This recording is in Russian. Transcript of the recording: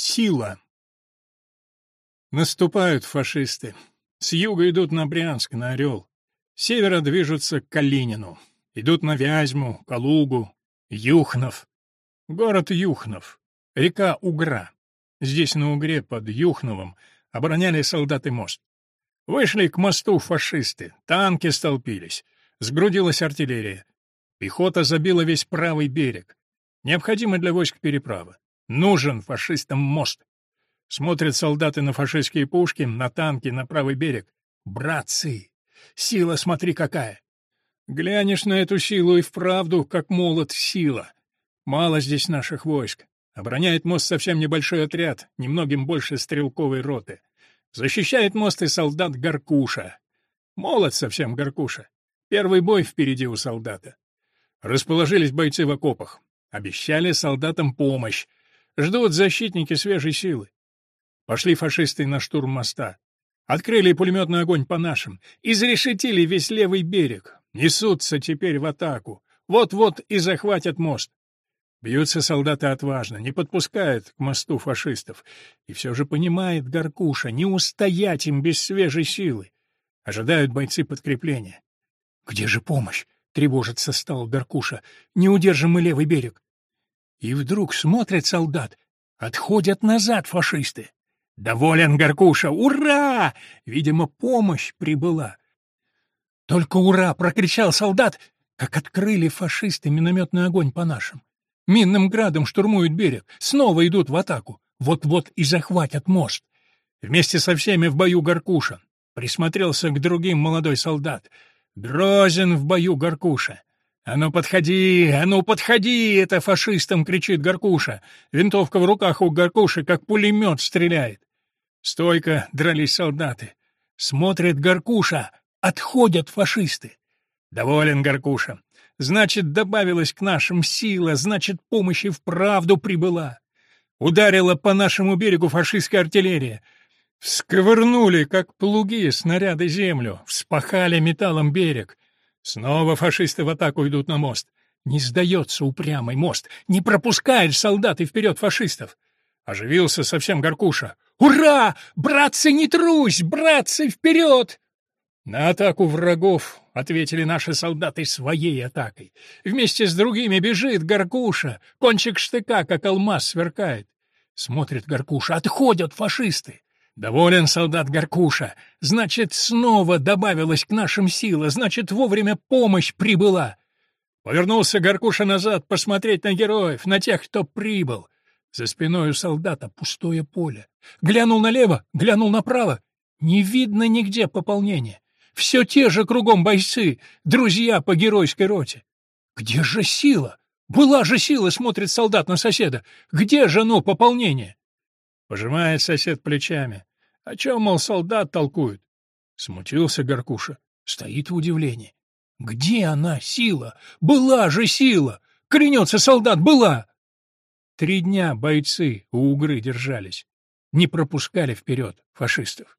Сила. Наступают фашисты. С юга идут на Брянск, на Орел. С севера движутся к Калинину. Идут на Вязьму, Калугу, Юхнов. Город Юхнов. Река Угра. Здесь на Угре под Юхновым обороняли солдаты мост. Вышли к мосту фашисты, танки столпились, сгрудилась артиллерия. Пехота забила весь правый берег. Необходимо для войск переправа. Нужен фашистам мост. Смотрят солдаты на фашистские пушки, на танки, на правый берег. Братцы! Сила, смотри, какая! Глянешь на эту силу и вправду, как молот, сила. Мало здесь наших войск. Обороняет мост совсем небольшой отряд, немногим больше стрелковой роты. Защищает мост и солдат Горкуша. Молод совсем Горкуша. Первый бой впереди у солдата. Расположились бойцы в окопах. Обещали солдатам помощь. Ждут защитники свежей силы. Пошли фашисты на штурм моста. Открыли пулеметный огонь по нашим. Изрешетили весь левый берег. Несутся теперь в атаку. Вот-вот и захватят мост. Бьются солдаты отважно, не подпускают к мосту фашистов. И все же понимает Горкуша, не устоять им без свежей силы. Ожидают бойцы подкрепления. «Где же помощь?» — тревожится стал Горкуша. «Не удержим мы левый берег». И вдруг смотрит солдат. Отходят назад фашисты. Доволен Горкуша. Ура! Видимо, помощь прибыла. Только ура! прокричал солдат, как открыли фашисты минометный огонь по нашим. Минным градом штурмуют берег, снова идут в атаку. Вот-вот и захватят мост. Вместе со всеми в бою Горкуша. Присмотрелся к другим молодой солдат. Грозен в бою Горкуша. «А ну подходи! А ну подходи!» — это фашистам кричит Горкуша. Винтовка в руках у Горкуши, как пулемет, стреляет. Стойко дрались солдаты. Смотрит Горкуша. Отходят фашисты. Доволен Горкуша. Значит, добавилась к нашим сила, значит, помощь и вправду прибыла. Ударила по нашему берегу фашистская артиллерия. Всковырнули, как плуги, снаряды землю, вспахали металлом берег. Снова фашисты в атаку идут на мост. Не сдается упрямый мост, не пропускает солдаты вперед фашистов. Оживился совсем Горкуша. «Ура! Братцы, не трусь! Братцы, вперед!» На атаку врагов ответили наши солдаты своей атакой. Вместе с другими бежит Горкуша, кончик штыка, как алмаз, сверкает. Смотрит Горкуша, отходят фашисты. Доволен солдат Горкуша. Значит, снова добавилась к нашим сила, значит, вовремя помощь прибыла. Повернулся Горкуша назад посмотреть на героев, на тех, кто прибыл. За спиной у солдата пустое поле. Глянул налево, глянул направо. Не видно нигде пополнения. Все те же кругом бойцы, друзья по геройской роте. Где же сила? Была же сила, смотрит солдат на соседа. Где же, ну, пополнение? Пожимает сосед плечами. О чем, мол, солдат толкует? Смутился Горкуша. Стоит в удивлении. Где она, сила? Была же сила! Клянется солдат, была! Три дня бойцы у Угры держались. Не пропускали вперед фашистов.